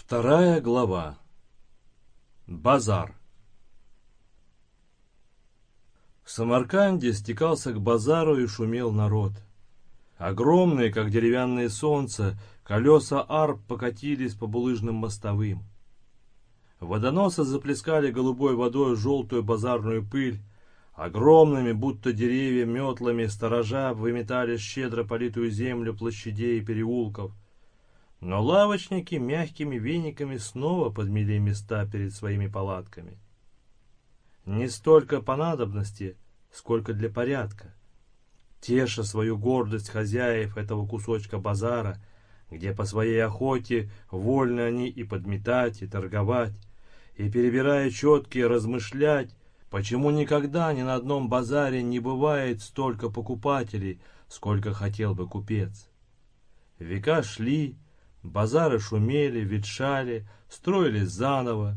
Вторая глава. Базар. В Самарканде стекался к базару и шумел народ. Огромные, как деревянное солнце, колеса арб покатились по булыжным мостовым. Водоносы заплескали голубой водой желтую базарную пыль, огромными, будто деревья, метлами сторожа выметали щедро политую землю площадей и переулков — но лавочники мягкими вениками снова подмели места перед своими палатками. Не столько по надобности, сколько для порядка. Теша свою гордость хозяев этого кусочка базара, где по своей охоте вольны они и подметать, и торговать, и, перебирая четкие, размышлять, почему никогда ни на одном базаре не бывает столько покупателей, сколько хотел бы купец. Века шли, Базары шумели, ветшали, строились заново.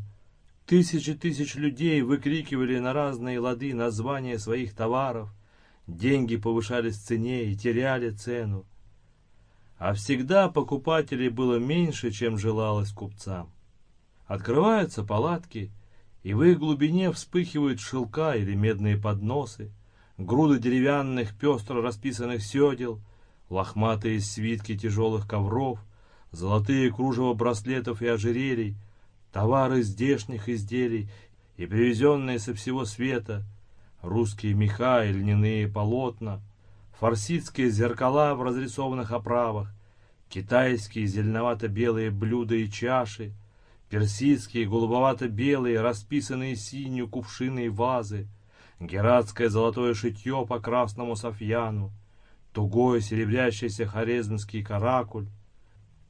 Тысячи тысяч людей выкрикивали на разные лады названия своих товаров. Деньги повышались в цене и теряли цену. А всегда покупателей было меньше, чем желалось купцам. Открываются палатки, и в их глубине вспыхивают шелка или медные подносы, груды деревянных пестро расписанных седел, лохматые свитки тяжелых ковров — золотые кружева браслетов и ожерелий, товары здешних изделий и привезенные со всего света, русские меха и льняные полотна, фарсидские зеркала в разрисованных оправах, китайские зеленовато-белые блюда и чаши, персидские голубовато-белые, расписанные синюю кувшины и вазы, гератское золотое шитье по красному софьяну, тугой серебрящийся хорезмский каракуль,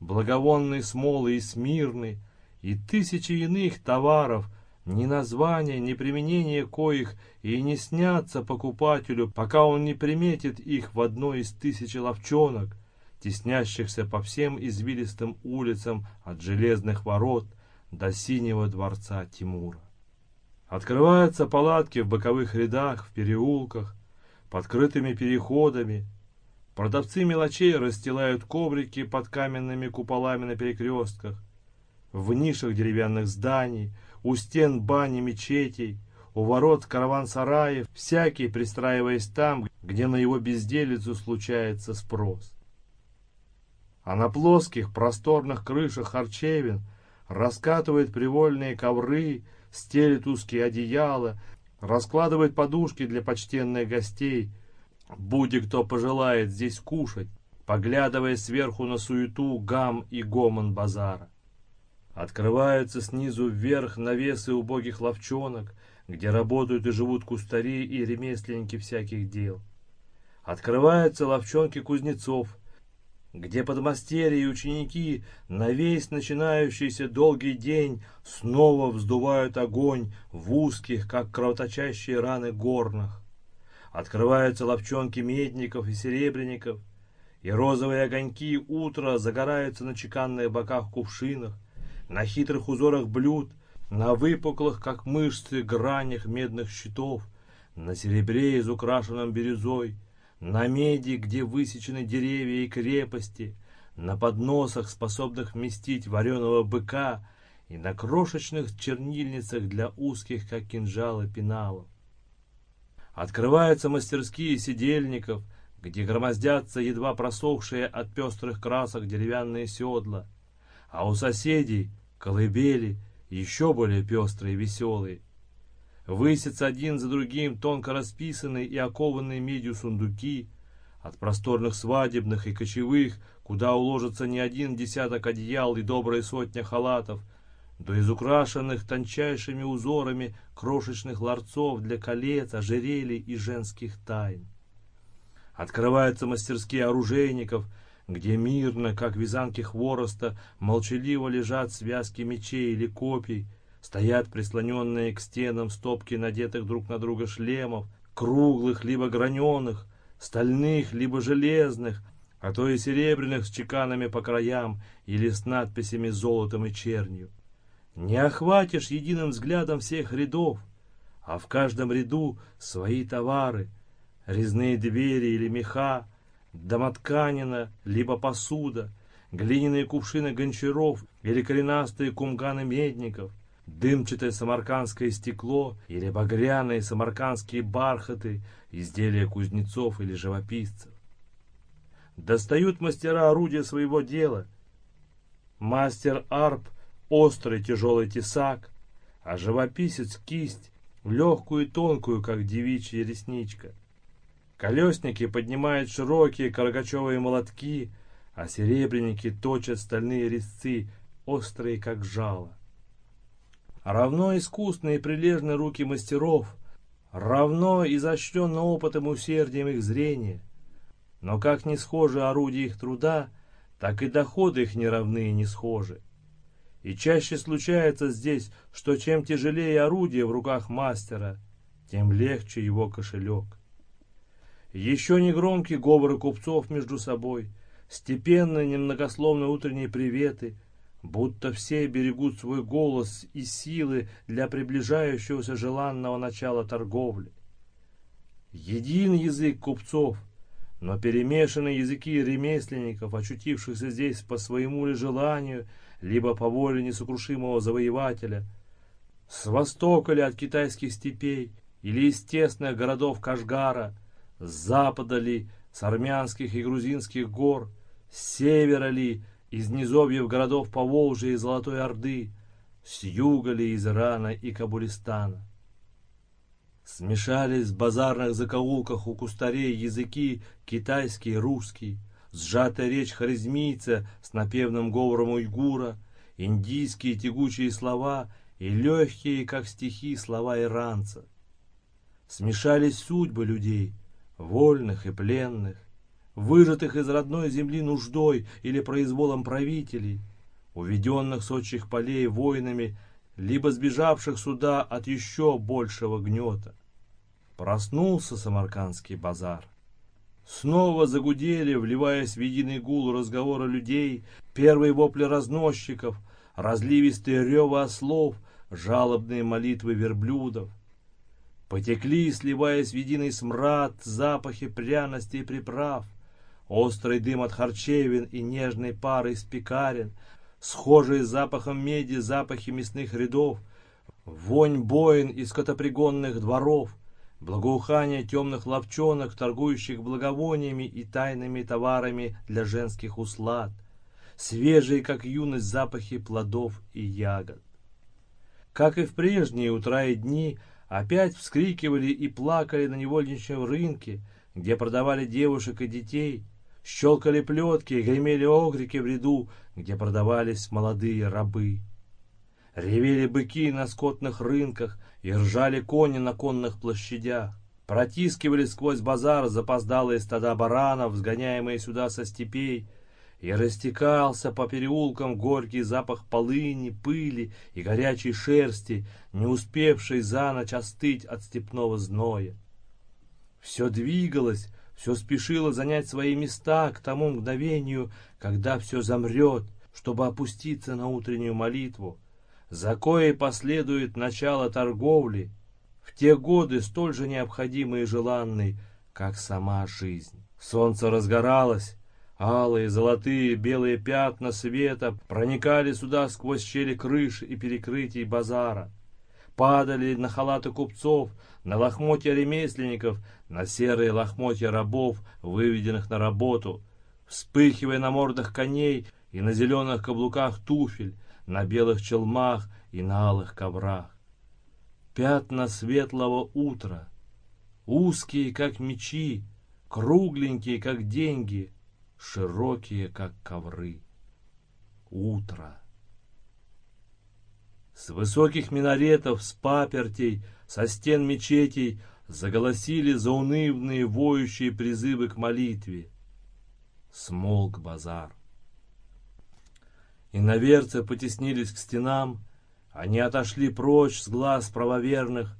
благовонные смолы и смирны, и тысячи иных товаров, ни названия, ни применения коих и не снятся покупателю, пока он не приметит их в одной из тысячи ловчонок, теснящихся по всем извилистым улицам от железных ворот до синего дворца Тимура. Открываются палатки в боковых рядах, в переулках, под крытыми переходами, Продавцы мелочей расстилают коврики под каменными куполами на перекрестках, в нишах деревянных зданий, у стен бани мечетей, у ворот караван-сараев, всякий пристраиваясь там, где на его безделицу случается спрос. А на плоских просторных крышах харчевин раскатывает привольные ковры, стелит узкие одеяла, раскладывает подушки для почтенных гостей — Будь кто пожелает здесь кушать, поглядывая сверху на суету, гам и гомон базара. Открываются снизу вверх навесы убогих ловчонок, где работают и живут кустари и ремесленники всяких дел. Открываются ловчонки кузнецов, где подмастерья и ученики на весь начинающийся долгий день снова вздувают огонь в узких, как кровоточащие раны, горнах. Открываются ловчонки медников и серебряников, и розовые огоньки утра загораются на чеканных боках кувшинах, на хитрых узорах блюд, на выпуклых, как мышцы, гранях медных щитов, на серебре, изукрашенном бирюзой, на меди, где высечены деревья и крепости, на подносах, способных вместить вареного быка, и на крошечных чернильницах для узких, как кинжалы, пеналов. Открываются мастерские сидельников, где громоздятся едва просохшие от пестрых красок деревянные седла, а у соседей колыбели еще более пестрые и веселые. Высятся один за другим тонко расписанные и окованные медью сундуки, от просторных свадебных и кочевых, куда уложится не один десяток одеял и добрая сотня халатов, до изукрашенных тончайшими узорами крошечных ларцов для колец, ожерелий и женских тайн. Открываются мастерские оружейников, где мирно, как вязанки хвороста, молчаливо лежат связки мечей или копий, стоят прислоненные к стенам стопки надетых друг на друга шлемов, круглых либо граненых, стальных либо железных, а то и серебряных с чеканами по краям или с надписями золотом и чернью. Не охватишь единым взглядом всех рядов, а в каждом ряду свои товары, резные двери или меха, домотканина, либо посуда, глиняные кувшины гончаров или коренастые кумганы медников, дымчатое самаркандское стекло или багряные самаркандские бархаты, изделия кузнецов или живописцев. Достают мастера орудия своего дела. Мастер арп — острый тяжелый тесак, а живописец — кисть, легкую и тонкую, как девичья ресничка. Колесники поднимают широкие карагачевые молотки, а серебряники точат стальные резцы, острые, как жало. Равно искусные и прилежные руки мастеров, равно изощренно опытом и усердием их зрения. Но как не схожи орудия их труда, так и доходы их не равны и не схожи. И чаще случается здесь, что чем тяжелее орудие в руках мастера, тем легче его кошелек. Еще не громкие говоры купцов между собой, степенные немногословные утренние приветы, будто все берегут свой голос и силы для приближающегося желанного начала торговли. Един язык купцов, но перемешанные языки ремесленников, очутившихся здесь по своему ли желанию, либо по воле несокрушимого завоевателя, с востока ли от китайских степей, или из тесных городов Кашгара, с запада ли, с армянских и грузинских гор, с севера ли, из низовьев городов Поволжья и Золотой Орды, с юга ли, из Ирана и Кабулистана. Смешались в базарных закоулках у кустарей языки китайский и русский, сжатая речь харизмийца с напевным говором уйгура, индийские тягучие слова и легкие, как стихи, слова иранца. Смешались судьбы людей, вольных и пленных, выжатых из родной земли нуждой или произволом правителей, уведенных с отчих полей воинами, либо сбежавших сюда от еще большего гнета. Проснулся Самаркандский базар. Снова загудели, вливаясь в единый гул разговора людей, первые вопли разносчиков, разливистые ревы ослов, жалобные молитвы верблюдов. Потекли, сливаясь в единый смрад, запахи пряностей и приправ, острый дым от харчевин и нежный пар из пекарен, схожие с запахом меди запахи мясных рядов, вонь боин из скотопригонных дворов, Благоухание темных ловчонок, торгующих благовониями и тайными товарами для женских услад. Свежие, как юность, запахи плодов и ягод. Как и в прежние утра и дни, опять вскрикивали и плакали на невольничьем рынке, где продавали девушек и детей, щелкали плетки и гремели огрики в ряду, где продавались молодые рабы. Ревели быки на скотных рынках, и ржали кони на конных площадях. Протискивали сквозь базар запоздалые стада баранов, сгоняемые сюда со степей, и растекался по переулкам горький запах полыни, пыли и горячей шерсти, не успевшей за ночь остыть от степного зноя. Все двигалось, все спешило занять свои места к тому мгновению, когда все замрет, чтобы опуститься на утреннюю молитву, за коей последует начало торговли, в те годы столь же необходимой и желанной, как сама жизнь. Солнце разгоралось, алые, золотые, белые пятна света проникали сюда сквозь щели крыш и перекрытий базара. Падали на халаты купцов, на лохмотья ремесленников, на серые лохмотья рабов, выведенных на работу, вспыхивая на мордах коней и на зеленых каблуках туфель, на белых челмах и на алых коврах. Пятна светлого утра, узкие, как мечи, кругленькие, как деньги, широкие, как ковры. Утро. С высоких минаретов, с папертей, со стен мечетей заголосили заунывные воющие призывы к молитве. Смолк базар. Иноверцы потеснились к стенам, они отошли прочь с глаз правоверных,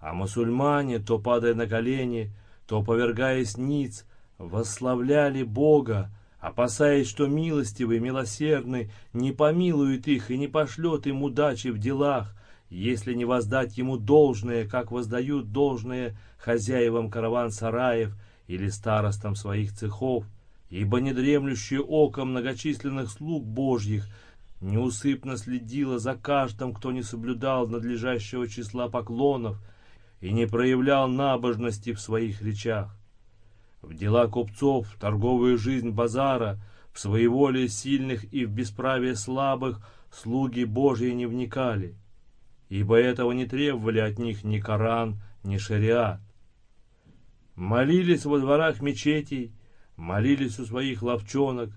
а мусульмане, то падая на колени, то повергаясь ниц, восславляли Бога, опасаясь, что милостивый, милосердный не помилует их и не пошлет им удачи в делах, если не воздать ему должное, как воздают должное хозяевам караван-сараев или старостам своих цехов, ибо недремлющее око многочисленных слуг Божьих неусыпно следило за каждым, кто не соблюдал надлежащего числа поклонов и не проявлял набожности в своих речах. В дела купцов, в торговую жизнь базара, в своеволие сильных и в бесправие слабых слуги Божьи не вникали, ибо этого не требовали от них ни Коран, ни Шариат. Молились во дворах мечетей, молились у своих ловчонок,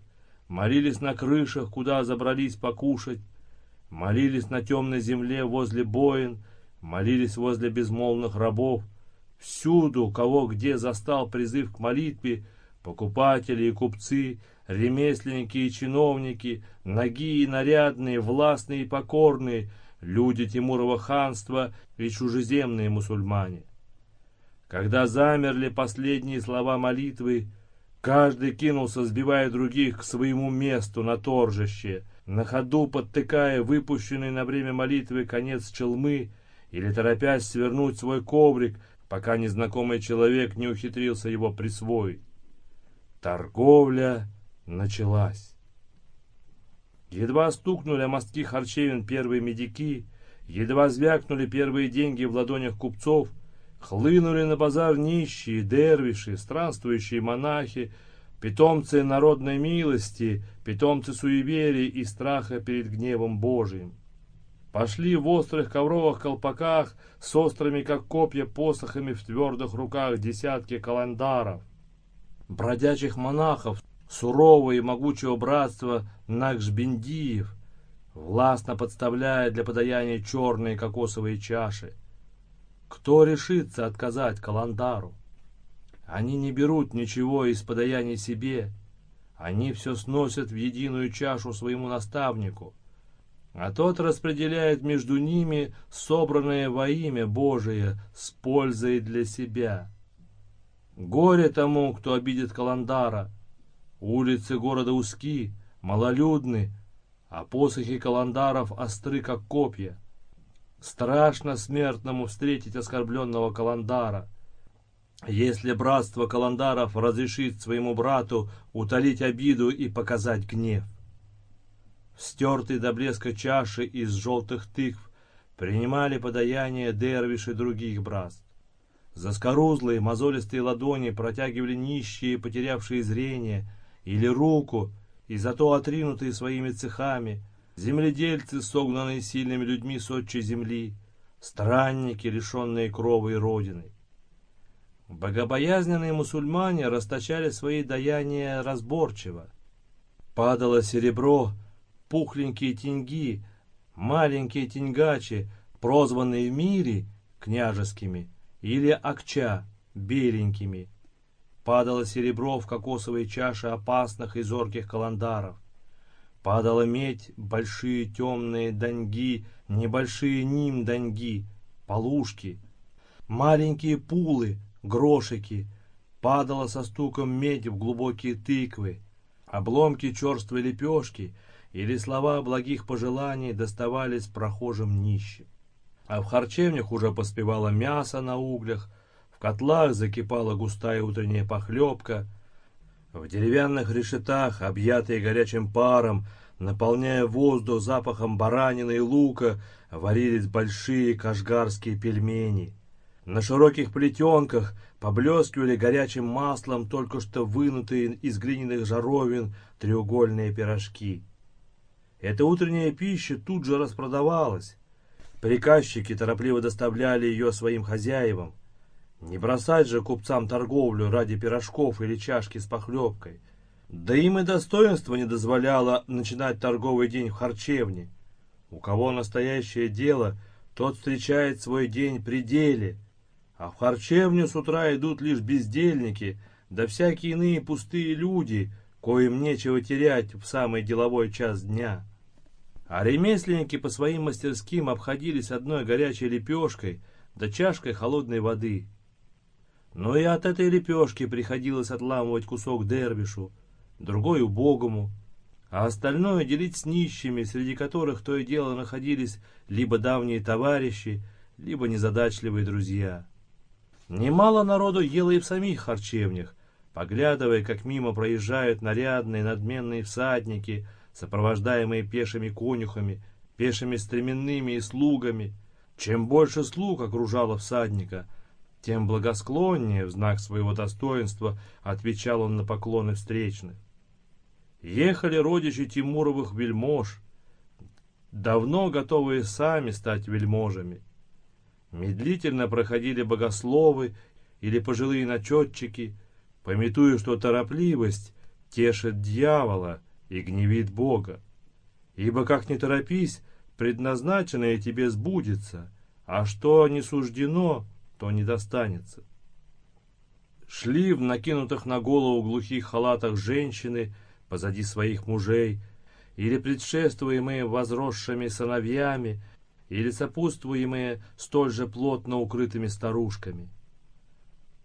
молились на крышах, куда забрались покушать, молились на темной земле возле боин, молились возле безмолвных рабов, всюду, кого где застал призыв к молитве, покупатели и купцы, ремесленники и чиновники, ноги и нарядные, властные и покорные, люди Тимурова ханства и чужеземные мусульмане. Когда замерли последние слова молитвы, каждый кинулся, сбивая других к своему месту на торжище, на ходу подтыкая выпущенный на время молитвы конец челмы или торопясь свернуть свой коврик, пока незнакомый человек не ухитрился его присвоить. Торговля началась. Едва стукнули о мостки харчевин первые медики, едва звякнули первые деньги в ладонях купцов, хлынули на базар нищие, дервиши, странствующие монахи, питомцы народной милости, питомцы суеверий и страха перед гневом Божиим. Пошли в острых ковровых колпаках с острыми, как копья, посохами в твердых руках десятки календаров. Бродячих монахов, сурового и могучего братства Накшбендиев, властно подставляя для подаяния черные кокосовые чаши. Кто решится отказать Каландару? Они не берут ничего из подаяния себе, они все сносят в единую чашу своему наставнику — а тот распределяет между ними собранное во имя Божие с пользой для себя. Горе тому, кто обидит Каландара. Улицы города узки, малолюдны, а посохи Каландаров остры, как копья. Страшно смертному встретить оскорбленного Каландара. Если братство Каландаров разрешит своему брату утолить обиду и показать гнев стертые до блеска чаши из желтых тыкв, принимали подаяние дервиши других братств. Заскорузлые, мозолистые ладони протягивали нищие, потерявшие зрение, или руку, и зато отринутые своими цехами, земледельцы, согнанные сильными людьми с отчей земли, странники, лишенные крови и родины. Богобоязненные мусульмане расточали свои даяния разборчиво. Падало серебро, пухленькие теньги, маленькие теньгачи, прозванные в мире княжескими, или акча беленькими. Падало серебро в кокосовые чаши опасных и зорких каландаров. Падала медь, большие темные даньги, небольшие ним-даньги, полушки, маленькие пулы, грошики. Падала со стуком медь в глубокие тыквы, обломки черствой лепешки — или слова благих пожеланий доставались прохожим нищим. А в харчевнях уже поспевало мясо на углях, в котлах закипала густая утренняя похлебка, в деревянных решетах, объятые горячим паром, наполняя воздух запахом баранины и лука, варились большие кашгарские пельмени. На широких плетенках поблескивали горячим маслом только что вынутые из глиняных жаровин треугольные пирожки. Эта утренняя пища тут же распродавалась. Приказчики торопливо доставляли ее своим хозяевам. Не бросать же купцам торговлю ради пирожков или чашки с похлебкой. Да им и достоинство не дозволяло начинать торговый день в харчевне. У кого настоящее дело, тот встречает свой день при деле. А в харчевню с утра идут лишь бездельники, да всякие иные пустые люди, коим нечего терять в самый деловой час дня. А ремесленники по своим мастерским обходились одной горячей лепешкой да чашкой холодной воды. Но и от этой лепешки приходилось отламывать кусок дервишу, другой убогому, а остальное делить с нищими, среди которых то и дело находились либо давние товарищи, либо незадачливые друзья. Немало народу ело и в самих харчевнях, поглядывая, как мимо проезжают нарядные надменные всадники, сопровождаемые пешими конюхами, пешими стременными и слугами. Чем больше слуг окружало всадника, тем благосклоннее в знак своего достоинства отвечал он на поклоны встречных. Ехали родичи Тимуровых вельмож, давно готовые сами стать вельможами. Медлительно проходили богословы или пожилые начетчики, пометуя, что торопливость тешит дьявола и гневит Бога. Ибо как не торопись, предназначенное тебе сбудется, а что не суждено, то не достанется. Шли в накинутых на голову глухих халатах женщины позади своих мужей, или предшествуемые возросшими сыновьями, или сопутствуемые столь же плотно укрытыми старушками.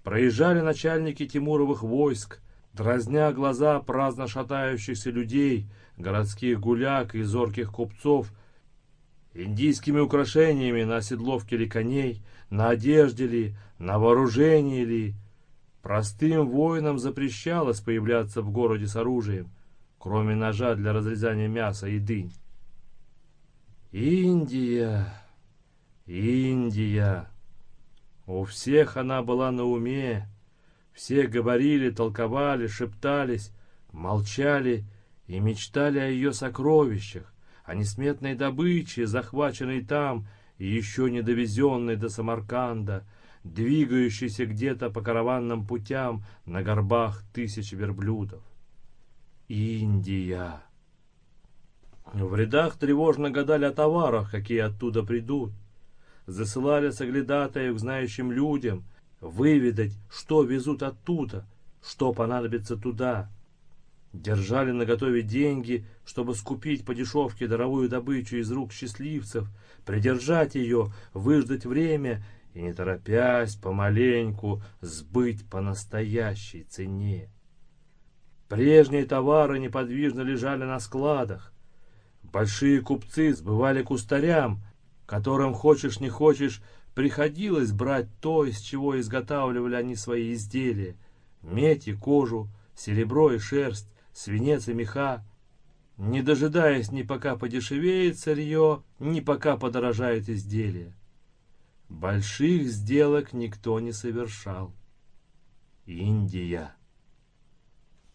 Проезжали начальники Тимуровых войск, дразня глаза праздно шатающихся людей, городских гуляк и зорких купцов, индийскими украшениями на оседловке ли коней, на одежде ли, на вооружении ли. Простым воинам запрещалось появляться в городе с оружием, кроме ножа для разрезания мяса и дынь. Индия, Индия. У всех она была на уме. Все говорили, толковали, шептались, молчали и мечтали о ее сокровищах, о несметной добыче, захваченной там и еще не довезенной до Самарканда, двигающейся где-то по караванным путям на горбах тысяч верблюдов. Индия. В рядах тревожно гадали о товарах, какие оттуда придут. Засылали соглядатаев к знающим людям, выведать, что везут оттуда, что понадобится туда. Держали наготове деньги, чтобы скупить по дешевке даровую добычу из рук счастливцев, придержать ее, выждать время и, не торопясь, помаленьку сбыть по настоящей цене. Прежние товары неподвижно лежали на складах, Большие купцы сбывали кустарям, которым, хочешь не хочешь, приходилось брать то, из чего изготавливали они свои изделия. Медь и кожу, серебро и шерсть, свинец и меха. Не дожидаясь ни пока подешевеет сырье, ни пока подорожает изделие. Больших сделок никто не совершал. Индия.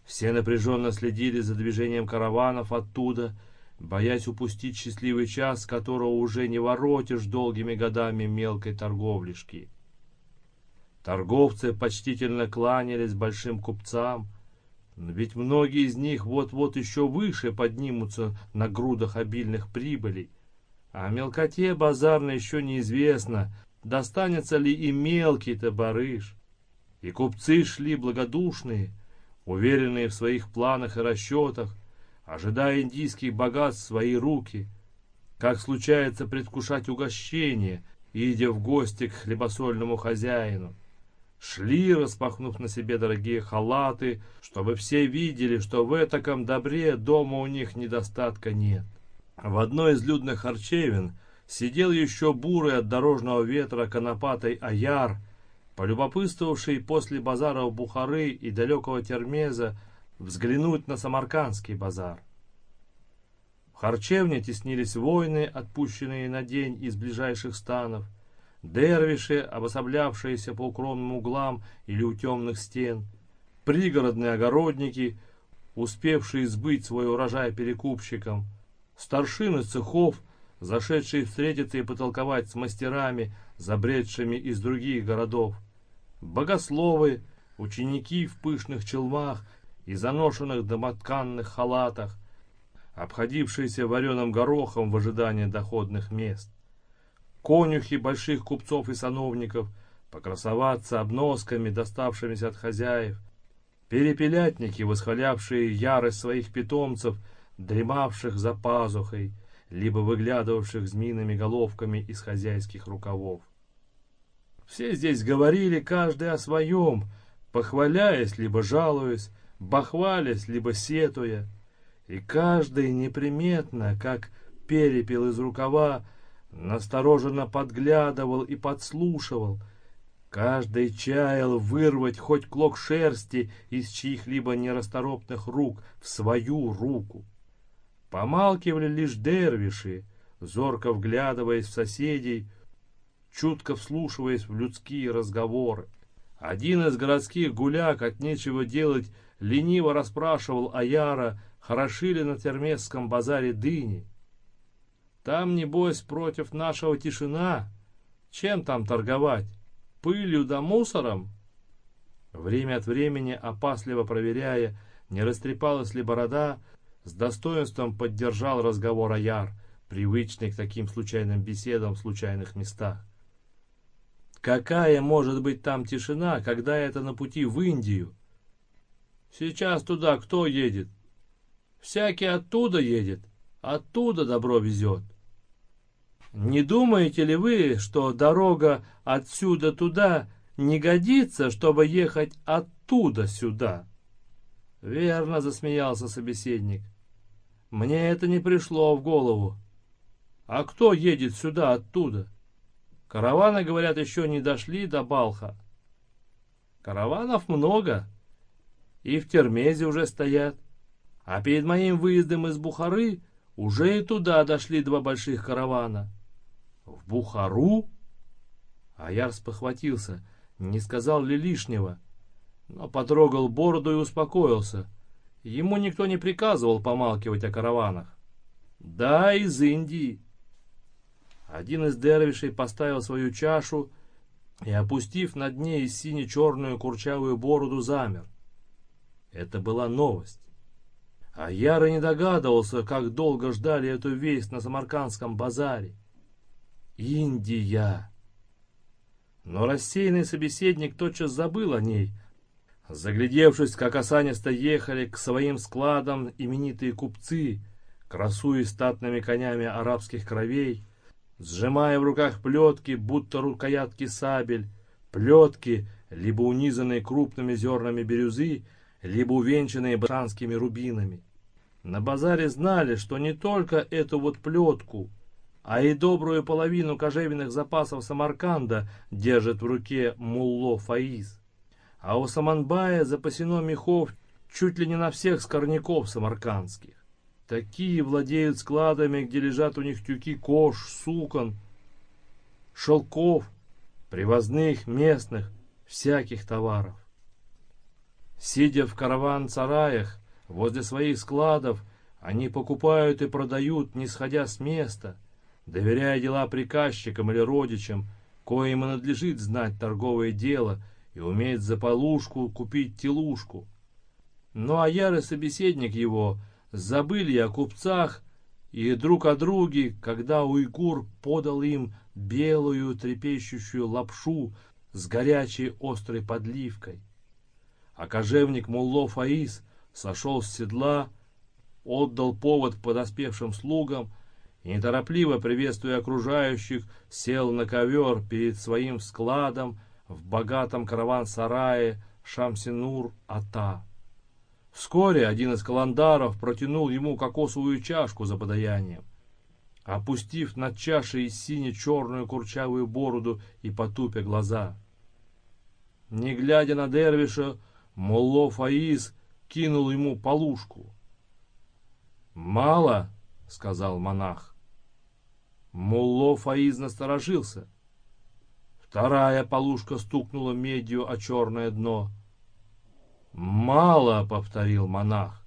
Все напряженно следили за движением караванов оттуда, боясь упустить счастливый час, которого уже не воротишь долгими годами мелкой торговлишки. Торговцы почтительно кланялись большим купцам, ведь многие из них вот-вот еще выше поднимутся на грудах обильных прибылей, а мелкоте базарной еще неизвестно, достанется ли и мелкий-то барыш. И купцы шли благодушные, уверенные в своих планах и расчетах, ожидая индийских богатств в свои руки, как случается предвкушать угощение, идя в гости к хлебосольному хозяину. Шли, распахнув на себе дорогие халаты, чтобы все видели, что в этаком добре дома у них недостатка нет. В одной из людных харчевин сидел еще бурый от дорожного ветра конопатый аяр, полюбопытствовавший после базара в Бухары и далекого Термеза взглянуть на Самаркандский базар. В харчевне теснились воины, отпущенные на день из ближайших станов, дервиши, обособлявшиеся по укромным углам или у темных стен, пригородные огородники, успевшие сбыть свой урожай перекупщикам, старшины цехов, зашедшие встретиться и потолковать с мастерами, забредшими из других городов, богословы, ученики в пышных челмах и заношенных домотканных халатах, обходившиеся вареным горохом в ожидании доходных мест. Конюхи больших купцов и сановников, покрасоваться обносками, доставшимися от хозяев, перепелятники, восхвалявшие ярость своих питомцев, дремавших за пазухой, либо выглядывавших змеиными головками из хозяйских рукавов. Все здесь говорили каждый о своем, похваляясь, либо жалуясь, бахвалясь, либо сетуя, и каждый неприметно, как перепел из рукава, настороженно подглядывал и подслушивал, Каждый чаял вырвать хоть клок шерсти из чьих-либо нерасторопных рук в свою руку. Помалкивали лишь дервиши, зорко вглядываясь в соседей, чутко вслушиваясь в людские разговоры. Один из городских гуляк от нечего делать лениво расспрашивал Аяра, хороши ли на Термесском базаре дыни. Там, небось, против нашего тишина. Чем там торговать? Пылью да мусором? Время от времени, опасливо проверяя, не растрепалась ли борода, с достоинством поддержал разговор Аяр, привычный к таким случайным беседам в случайных местах. Какая может быть там тишина, когда это на пути в Индию? Сейчас туда кто едет? Всякий оттуда едет, оттуда добро везет. Не думаете ли вы, что дорога отсюда туда не годится, чтобы ехать оттуда сюда? Верно, засмеялся собеседник. Мне это не пришло в голову. А кто едет сюда оттуда? Караваны, говорят, еще не дошли до Балха. Караванов много, и в Термезе уже стоят. А перед моим выездом из Бухары уже и туда дошли два больших каравана. В Бухару? Аяр спохватился, не сказал ли лишнего, но потрогал бороду и успокоился. Ему никто не приказывал помалкивать о караванах. Да, из Индии. Один из дервишей поставил свою чашу и, опустив над ней сине-черную курчавую бороду, замер. Это была новость. А Яра не догадывался, как долго ждали эту весть на Самаркандском базаре. Индия! Но рассеянный собеседник тотчас забыл о ней. Заглядевшись, как осанисто ехали к своим складам именитые купцы, красуясь статными конями арабских кровей, сжимая в руках плетки, будто рукоятки сабель, плетки, либо унизанные крупными зернами бирюзы, либо увенчанные башанскими рубинами. На базаре знали, что не только эту вот плетку, а и добрую половину кожевенных запасов Самарканда держит в руке Мулло Фаиз. А у Саманбая запасено мехов чуть ли не на всех скорняков самаркандских. Такие владеют складами, где лежат у них тюки кож, сукон, шелков, привозных, местных, всяких товаров. Сидя в караван-сараях, возле своих складов, они покупают и продают, не сходя с места, доверяя дела приказчикам или родичам, коим и надлежит знать торговое дело и уметь за полушку купить телушку. Ну а ярый собеседник его — забыли о купцах и друг о друге, когда уйгур подал им белую трепещущую лапшу с горячей острой подливкой. А кожевник Мулло Фаис сошел с седла, отдал повод подоспевшим слугам и, неторопливо приветствуя окружающих, сел на ковер перед своим складом в богатом караван-сарае Шамсинур-Ата. Вскоре один из каландаров протянул ему кокосовую чашку за подаянием. Опустив над чашей сине-черную курчавую бороду и потупя глаза. Не глядя на Дервиша, Молло Фаис кинул ему полушку. «Мало», — сказал монах. Молло Фаиз насторожился. Вторая полушка стукнула медью о черное дно. «Мало», — повторил монах.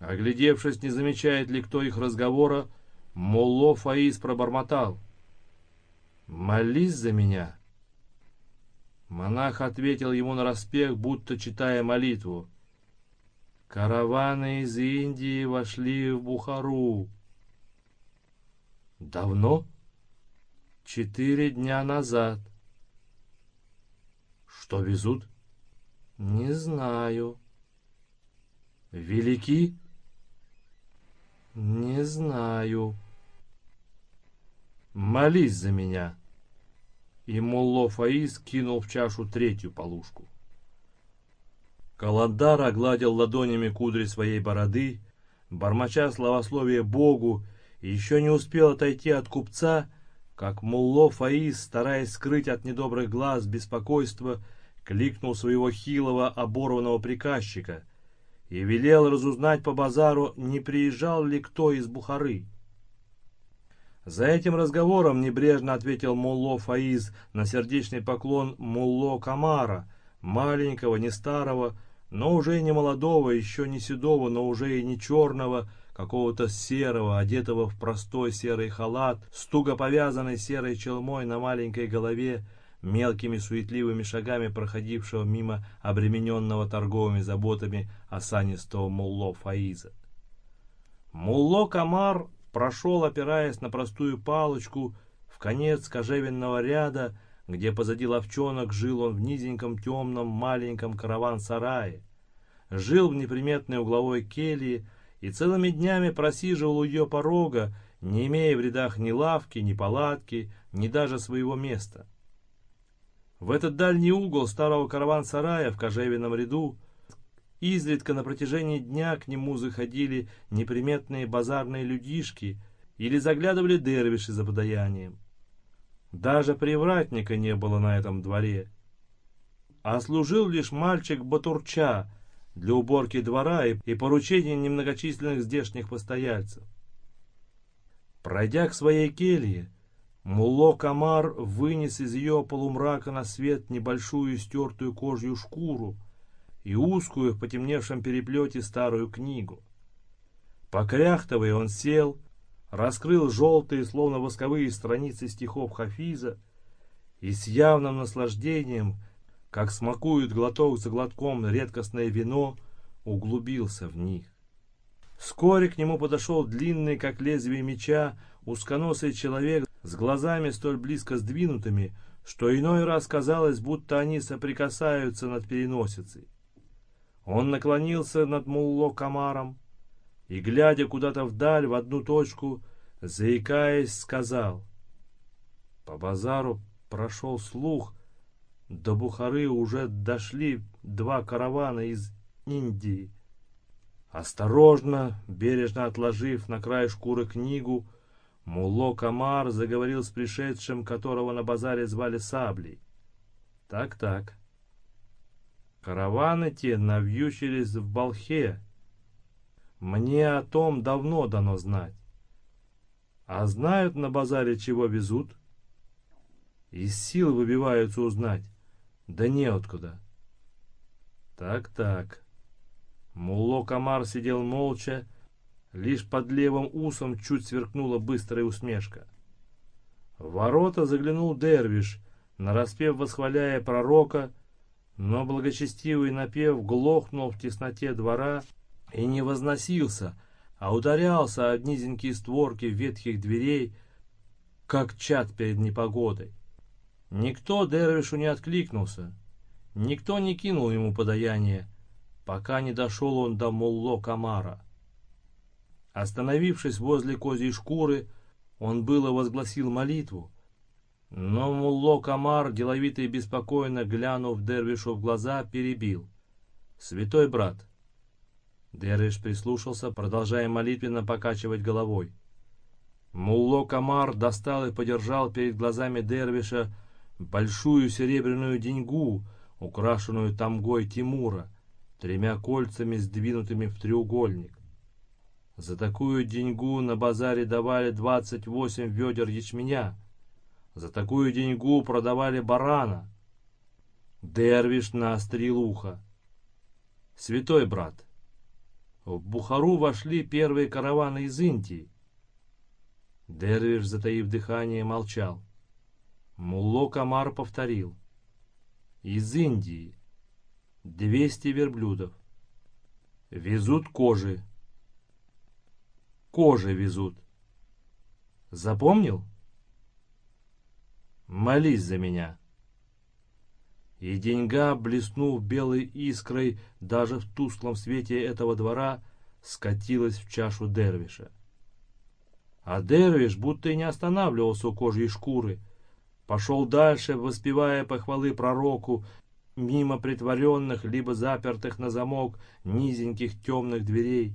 Оглядевшись, не замечает ли кто их разговора, Мулло Фаис пробормотал. «Молись за меня». Монах ответил ему на распех, будто читая молитву. «Караваны из Индии вошли в Бухару». «Давно?» «Четыре дня назад». «Что везут?» Не знаю. Велики? Не знаю. Молись за меня. И Мулло Фаис кинул в чашу третью полушку. Каландар огладил ладонями кудри своей бороды, бормоча словословие Богу, и еще не успел отойти от купца, как Мулло Фаис, стараясь скрыть от недобрых глаз беспокойство, кликнул своего хилого оборванного приказчика и велел разузнать по базару, не приезжал ли кто из Бухары. За этим разговором небрежно ответил Мулло Фаиз на сердечный поклон Мулло Камара, маленького, не старого, но уже не молодого, еще не седого, но уже и не черного, какого-то серого, одетого в простой серый халат, с туго повязанной серой челмой на маленькой голове, мелкими суетливыми шагами проходившего мимо обремененного торговыми заботами осанистого Мулло Фаиза. Мулло Камар прошел, опираясь на простую палочку, в конец кожевенного ряда, где позади ловчонок жил он в низеньком темном маленьком караван-сарае. Жил в неприметной угловой келье и целыми днями просиживал у ее порога, не имея в рядах ни лавки, ни палатки, ни даже своего места. В этот дальний угол старого караван-сарая в кожевенном ряду Изредка на протяжении дня к нему заходили неприметные базарные людишки или заглядывали дервиши за подаянием. Даже привратника не было на этом дворе. А служил лишь мальчик Батурча для уборки двора и, поручения немногочисленных здешних постояльцев. Пройдя к своей келье, Мулло Камар вынес из ее полумрака на свет небольшую стертую кожью шкуру, и узкую в потемневшем переплете старую книгу. Покряхтовый он сел, раскрыл желтые, словно восковые страницы стихов Хафиза и с явным наслаждением, как смакует глоток за глотком редкостное вино, углубился в них. Вскоре к нему подошел длинный, как лезвие меча, узконосый человек с глазами столь близко сдвинутыми, что иной раз казалось, будто они соприкасаются над переносицей. Он наклонился над Мулло Камаром и, глядя куда-то вдаль, в одну точку, заикаясь, сказал. По базару прошел слух, до Бухары уже дошли два каравана из Индии. Осторожно, бережно отложив на край шкуры книгу, Мулло Камар заговорил с пришедшим, которого на базаре звали Саблей. Так-так. Караваны те навьючились в Балхе. Мне о том давно дано знать. А знают на базаре, чего везут? Из сил выбиваются узнать. Да неоткуда. Так-так. Мулло Камар сидел молча, лишь под левым усом чуть сверкнула быстрая усмешка. В ворота заглянул Дервиш, нараспев восхваляя пророка, но благочестивый напев глохнул в тесноте двора и не возносился, а ударялся о низенькие створки ветхих дверей, как чат перед непогодой. Никто Дервишу не откликнулся, никто не кинул ему подаяние, пока не дошел он до Мулло Камара. Остановившись возле козьей шкуры, он было возгласил молитву, но Мулло Камар, деловито и беспокойно глянув Дервишу в глаза, перебил. «Святой брат!» Дервиш прислушался, продолжая молитвенно покачивать головой. Мулло Камар достал и подержал перед глазами Дервиша большую серебряную деньгу, украшенную тамгой Тимура, тремя кольцами, сдвинутыми в треугольник. За такую деньгу на базаре давали двадцать восемь ведер ячменя, за такую деньгу продавали барана. Дервиш наострил ухо. Святой брат, в Бухару вошли первые караваны из Индии. Дервиш, затаив дыхание, молчал. Мулло Камар повторил. Из Индии. Двести верблюдов. Везут кожи. Кожи везут. Запомнил? Молись за меня. И деньга, блеснув белой искрой, даже в тусклом свете этого двора, скатилась в чашу Дервиша. А Дервиш будто и не останавливался у кожей шкуры, пошел дальше, воспевая похвалы пророку, мимо притворенных, либо запертых на замок низеньких темных дверей,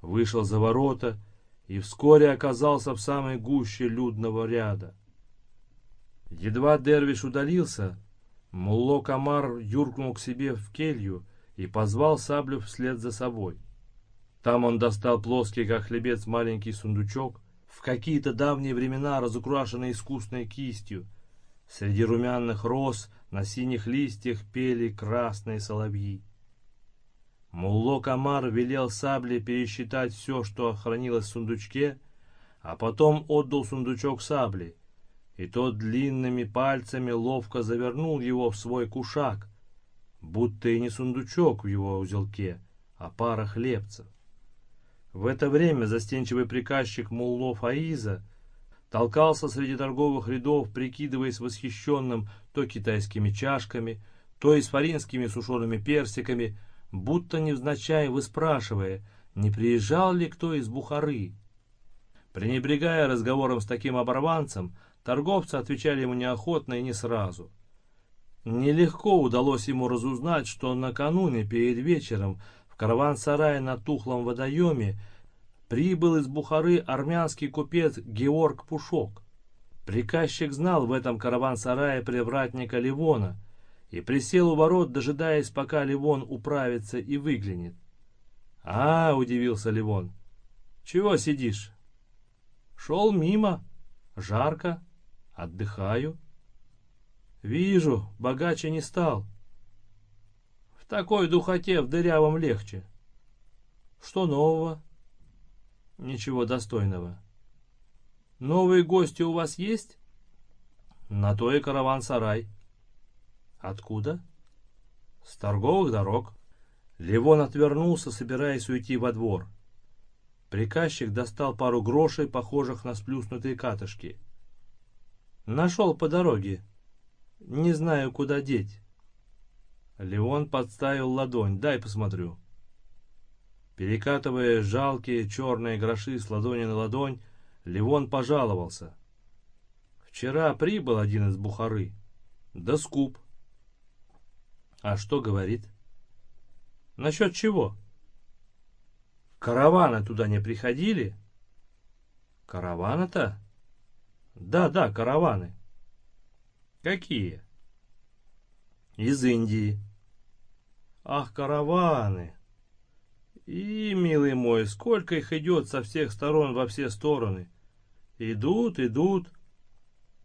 вышел за ворота и вскоре оказался в самой гуще людного ряда. Едва Дервиш удалился, Мулло Камар юркнул к себе в келью и позвал саблю вслед за собой. Там он достал плоский, как хлебец, маленький сундучок, в какие-то давние времена разукрашенный искусной кистью. Среди румяных роз на синих листьях пели красные соловьи. Мулло Камар велел сабле пересчитать все, что хранилось в сундучке, а потом отдал сундучок сабле, и тот длинными пальцами ловко завернул его в свой кушак, будто и не сундучок в его узелке, а пара хлебцев. В это время застенчивый приказчик Мулло Фаиза толкался среди торговых рядов, прикидываясь восхищенным то китайскими чашками, то испаринскими сушеными персиками, будто невзначай выспрашивая, не приезжал ли кто из Бухары. Пренебрегая разговором с таким оборванцем, торговцы отвечали ему неохотно и не сразу. Нелегко удалось ему разузнать, что накануне перед вечером в караван-сарае на тухлом водоеме прибыл из Бухары армянский купец Георг Пушок. Приказчик знал в этом караван-сарае привратника Ливона, и присел у ворот, дожидаясь, пока Ливон управится и выглянет. «А, — удивился Ливон, — чего сидишь?» «Шел мимо. Жарко. Отдыхаю». «Вижу, богаче не стал». «В такой духоте в дырявом легче». «Что нового?» «Ничего достойного». «Новые гости у вас есть?» «На то и караван-сарай». Откуда? С торговых дорог. Левон отвернулся, собираясь уйти во двор. Приказчик достал пару грошей, похожих на сплюснутые катышки. Нашел по дороге. Не знаю, куда деть. Леон подставил ладонь. Дай посмотрю. Перекатывая жалкие черные гроши с ладони на ладонь, Левон пожаловался. Вчера прибыл один из Бухары. Да скуп. А что говорит? Насчет чего? Караваны туда не приходили? Караваны-то? Да, да, караваны. Какие? Из Индии. Ах, караваны. И, милый мой, сколько их идет со всех сторон во все стороны. Идут, идут.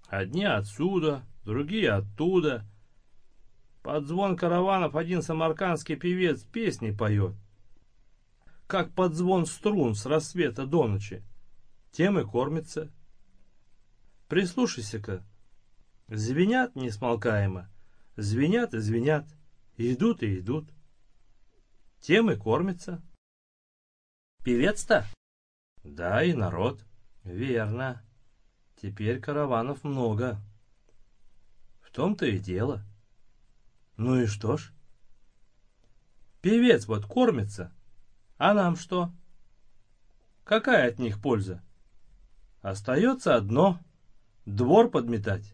Одни отсюда, другие оттуда. Под звон караванов один самаркандский певец песни поет. Как под звон струн с рассвета до ночи. Тем и кормится. Прислушайся-ка. Звенят несмолкаемо. Звенят и звенят. Идут и идут. Тем и кормится. Певец-то? Да, и народ. Верно. Теперь караванов много. В том-то и дело. Ну и что ж? Певец вот кормится, а нам что? Какая от них польза? Остается одно — двор подметать.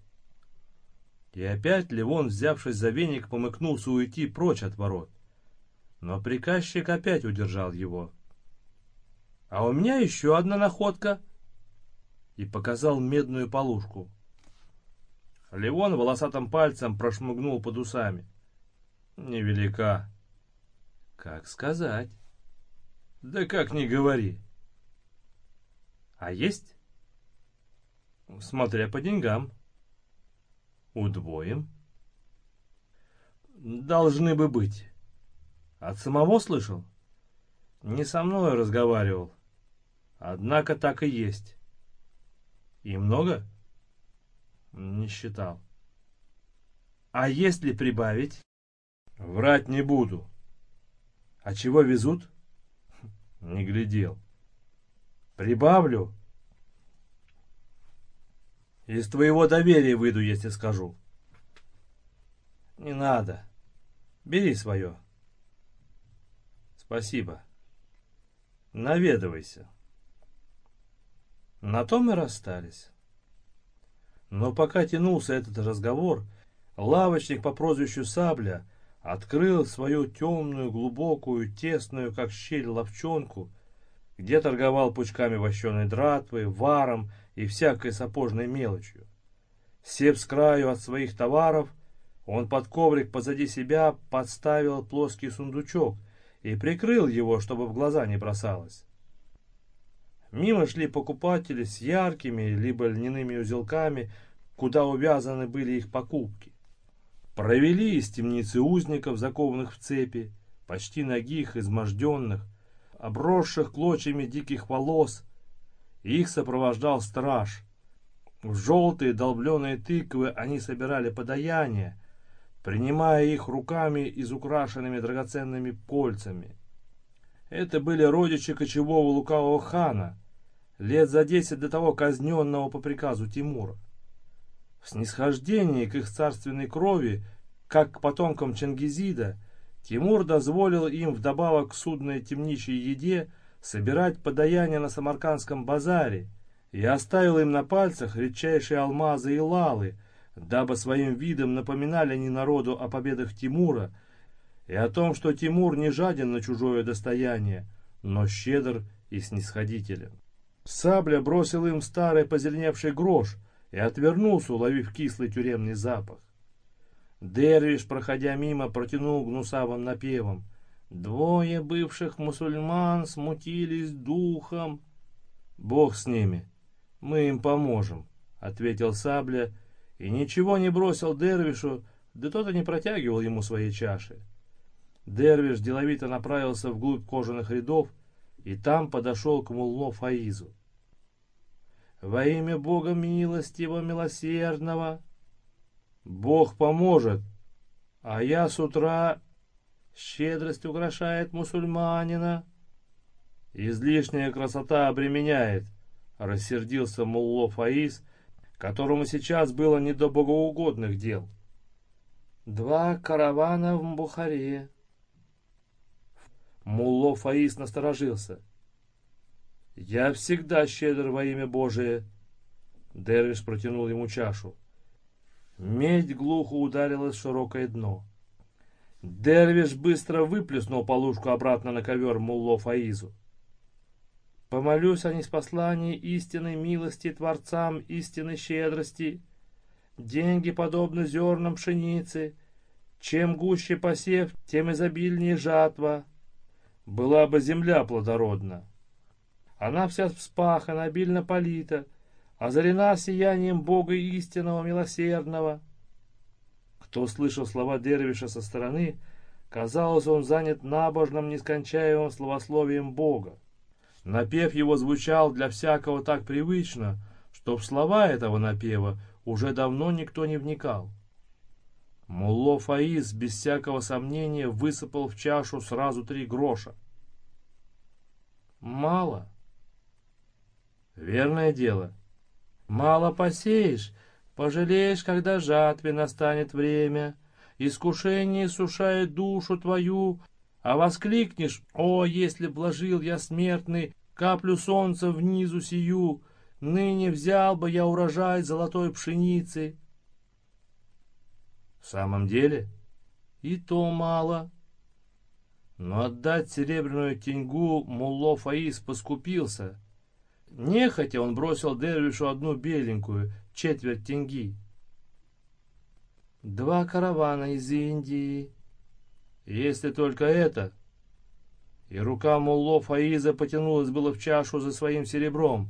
И опять Левон, взявшись за веник, помыкнулся уйти прочь от ворот. Но приказчик опять удержал его. «А у меня еще одна находка!» И показал медную полушку. Левон волосатым пальцем прошмыгнул под усами. Невелика. Как сказать? Да как не говори. А есть? Смотря по деньгам. Удвоим. Должны бы быть. От самого слышал? Не со мной разговаривал. Однако так и есть. И много? Не считал. А если прибавить? Врать не буду. А чего везут? Не глядел. Прибавлю. Из твоего доверия выйду, если скажу. Не надо. Бери свое. Спасибо. Наведывайся. На том и расстались. Но пока тянулся этот разговор, лавочник по прозвищу Сабля открыл свою темную, глубокую, тесную, как щель, ловчонку, где торговал пучками вощеной дратвы, варом и всякой сапожной мелочью. Сев с краю от своих товаров, он под коврик позади себя подставил плоский сундучок и прикрыл его, чтобы в глаза не бросалось. Мимо шли покупатели с яркими, либо льняными узелками, куда увязаны были их покупки. Провели из темницы узников, закованных в цепи, почти ногих, изможденных, обросших клочьями диких волос. Их сопровождал страж. В желтые долбленые тыквы они собирали подаяние, принимая их руками из украшенными драгоценными кольцами. Это были родичи кочевого лукавого хана, лет за десять до того казненного по приказу Тимура. В снисхождении к их царственной крови, как к потомкам Чингизида, Тимур дозволил им вдобавок к судной темничьей еде собирать подаяние на Самаркандском базаре и оставил им на пальцах редчайшие алмазы и лалы, дабы своим видом напоминали они народу о победах Тимура и о том, что Тимур не жаден на чужое достояние, но щедр и снисходителен. Сабля бросил им старый позеленевший грош и отвернулся, уловив кислый тюремный запах. Дервиш, проходя мимо, протянул гнусавым напевом. Двое бывших мусульман смутились духом. Бог с ними, мы им поможем, — ответил Сабля, и ничего не бросил Дервишу, да тот и не протягивал ему свои чаши. Дервиш деловито направился вглубь кожаных рядов, и там подошел к Мулло Фаизу. «Во имя Бога милостивого, милосердного!» Бог поможет, а я с утра щедрость украшает мусульманина. Излишняя красота обременяет, рассердился Мулло Фаис, которому сейчас было не до богоугодных дел. Два каравана в Бухаре. Мулло Фаис насторожился. «Я всегда щедр во имя Божие!» Дервиш протянул ему чашу. Медь глухо ударилась в широкое дно. Дервиш быстро выплеснул полушку обратно на ковер Мулло Фаизу. «Помолюсь о неспослании истинной милости Творцам истинной щедрости. Деньги подобны зернам пшеницы. Чем гуще посев, тем изобильнее жатва. Была бы земля плодородна. Она вся вспахана, обильно полита, озарена сиянием Бога истинного, милосердного. Кто слышал слова Дервиша со стороны, казалось, он занят набожным, нескончаемым словословием Бога. Напев его звучал для всякого так привычно, что в слова этого напева уже давно никто не вникал. Мулло Фаиз без всякого сомнения высыпал в чашу сразу три гроша. Мало. Верное дело. Мало посеешь, пожалеешь, когда жатве настанет время. Искушение сушает душу твою, а воскликнешь, «О, если вложил я смертный каплю солнца внизу сию, ныне взял бы я урожай золотой пшеницы». В самом деле, и то мало. Но отдать серебряную теньгу Мулло Фаис поскупился — Нехотя он бросил Дервишу одну беленькую, четверть тенги. Два каравана из Индии. Если только это... И рука Мулло Фаиза потянулась было в чашу за своим серебром.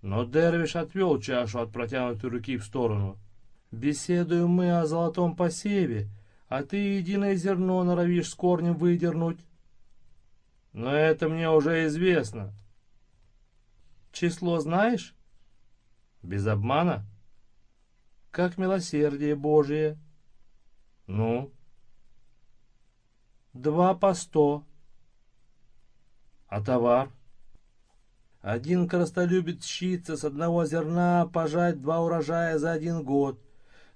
Но Дервиш отвел чашу от протянутой руки в сторону. «Беседуем мы о золотом посеве, а ты единое зерно норовишь с корнем выдернуть». «Но это мне уже известно», Число знаешь? Без обмана? Как милосердие Божие. Ну? Два по сто. А товар? Один коростолюбит щиться с одного зерна пожать два урожая за один год.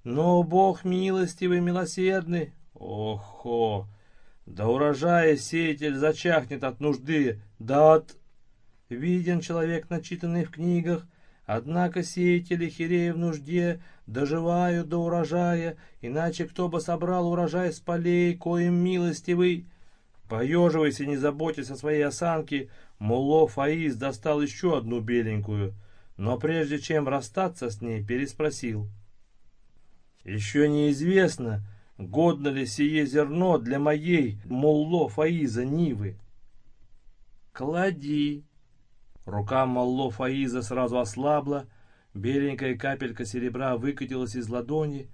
Но Бог милостивый, милосердный. Охо! Да урожая сеятель зачахнет от нужды, да от... Виден человек, начитанный в книгах, однако сеятели хирея в нужде доживают до урожая, иначе кто бы собрал урожай с полей, коим милостивый. Поеживаясь и не заботясь о своей осанке, Мулло Фаиз достал еще одну беленькую, но прежде чем расстаться с ней, переспросил. Еще неизвестно, годно ли сие зерно для моей Молло Фаиза Нивы. Клади. Рука Молло Фаиза сразу ослабла, беленькая капелька серебра выкатилась из ладони,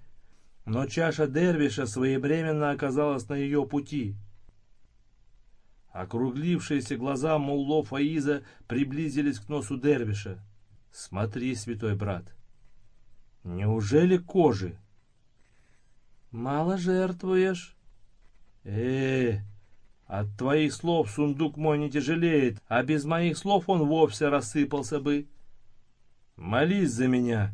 но чаша Дервиша своевременно оказалась на ее пути. Округлившиеся глаза Мулло Фаиза приблизились к носу Дервиша. «Смотри, святой брат, неужели кожи?» «Мало жертвуешь?» э, от твоих слов сундук мой не тяжелеет, а без моих слов он вовсе рассыпался бы. Молись за меня!»